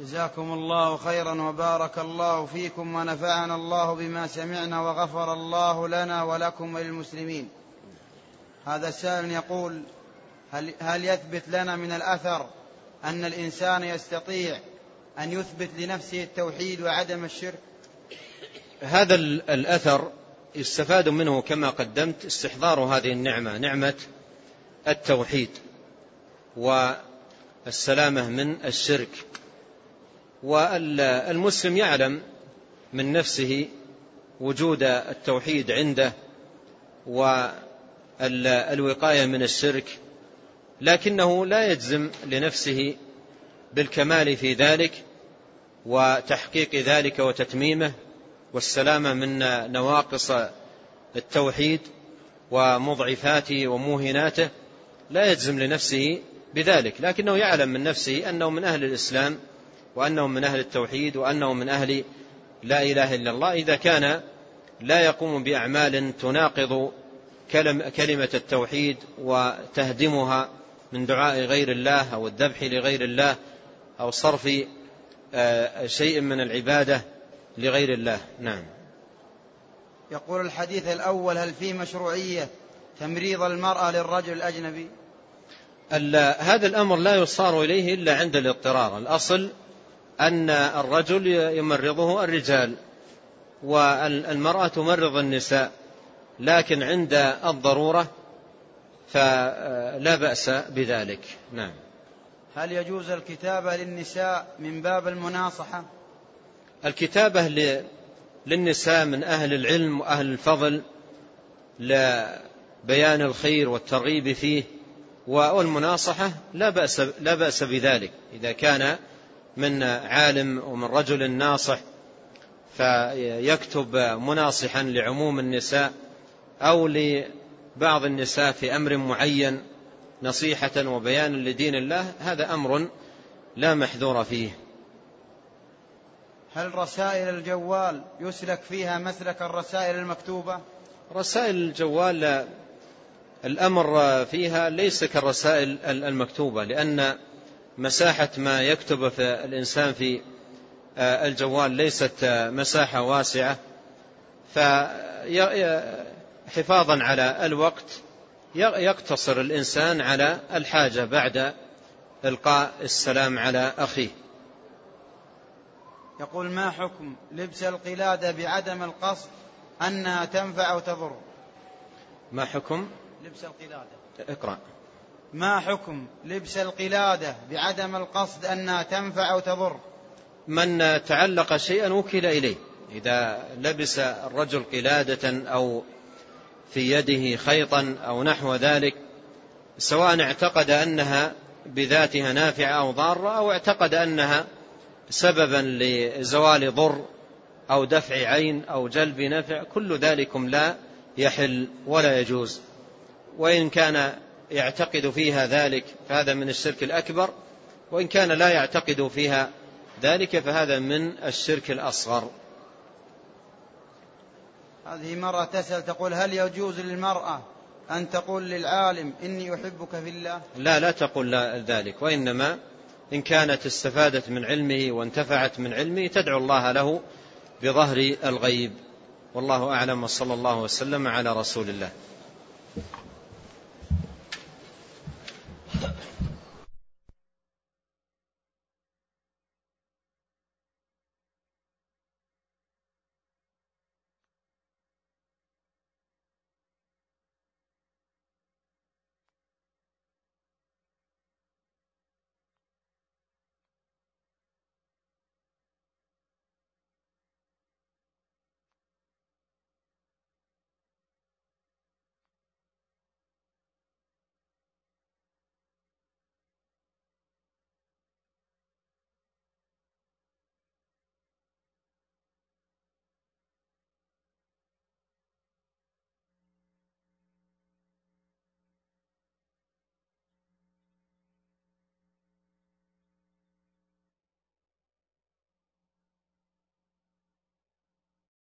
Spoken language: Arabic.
جزاكم الله خيرا وبارك الله فيكم ونفعنا الله بما سمعنا وغفر الله لنا ولكم وللمسلمين. هذا السائل يقول هل, هل يثبت لنا من الأثر أن الإنسان يستطيع أن يثبت لنفسه التوحيد وعدم الشرك؟ هذا الأثر يستفاد منه كما قدمت استحضار هذه النعمة نعمة التوحيد والسلامة من الشرك. والمسلم يعلم من نفسه وجود التوحيد عنده والوقاية من الشرك لكنه لا يجزم لنفسه بالكمال في ذلك وتحقيق ذلك وتتميمه والسلامة من نواقص التوحيد ومضعفاته وموهناته لا يجزم لنفسه بذلك لكنه يعلم من نفسه أنه من أهل الإسلام وأنه من أهل التوحيد وأنه من أهل لا إله إلا الله. إذا كان لا يقوم بأعمال تناقض كلمة التوحيد وتهدمها من دعاء غير الله أو الذبح لغير الله أو صرف آه، شيء من العبادة لغير الله. نعم. يقول الحديث الأول هل في مشروعية تمريض المرأة للرجل الأجنبي؟ هذا الأمر لا يصار إليه إلا عند الاضطرار. الأصل أن الرجل يمرضه الرجال والمرأة تمرض النساء لكن عند الضرورة فلا بأس بذلك. نعم. هل يجوز الكتابة للنساء من باب المناصحة؟ الكتابة للنساء من أهل العلم وأهل الفضل لبيان الخير والترغيب فيه والمناصحة لا بأس, لا بأس بذلك. إذا كان من عالم ومن رجل ناصح فيكتب مناصحا لعموم النساء أو لبعض النساء في أمر معين نصيحة وبيانا لدين الله هذا أمر لا محذور فيه. هل رسائل الجوال يسلك فيها مسلك الرسائل المكتوبة؟ رسائل الجوال الأمر فيها ليس كالرسائل المكتوبة لأن مساحة ما يكتب في الإنسان في الجوال ليست مساحة واسعة. فحفاظا على الوقت يقتصر الإنسان على الحاجة بعد إلقاء السلام على أخيه. يقول ما حكم لبس القلادة بعدم القصد أنها تنفع أو تضر؟ ما حكم؟ لبس القلادة. اقرأ. ما حكم لبس القلادة بعدم القصد أنها تنفع أو تضر؟ من تعلق شيئا وكل إليه. إذا لبس الرجل قلادة أو في يده خيطا أو نحو ذلك سواء اعتقد أنها بذاتها نافعة أو ضارة أو اعتقد أنها سببا لزوال ضر أو دفع عين أو جلب نفع كل ذلكم لا يحل ولا يجوز. وإن كان يعتقد فيها ذلك فهذا من الشرك الأكبر وإن كان لا يعتقد فيها ذلك فهذا من الشرك الأصغر. هذه مرة تسأل تقول هل يجوز للمرأة أن تقول للعالم إني أحبك في الله؟ لا لا تقول ذلك وإنما إن كانت استفادت من علمه وانتفعت من علمه تدعو الله له بظهر الغيب. والله أعلم وصلى الله وسلم على رسول الله.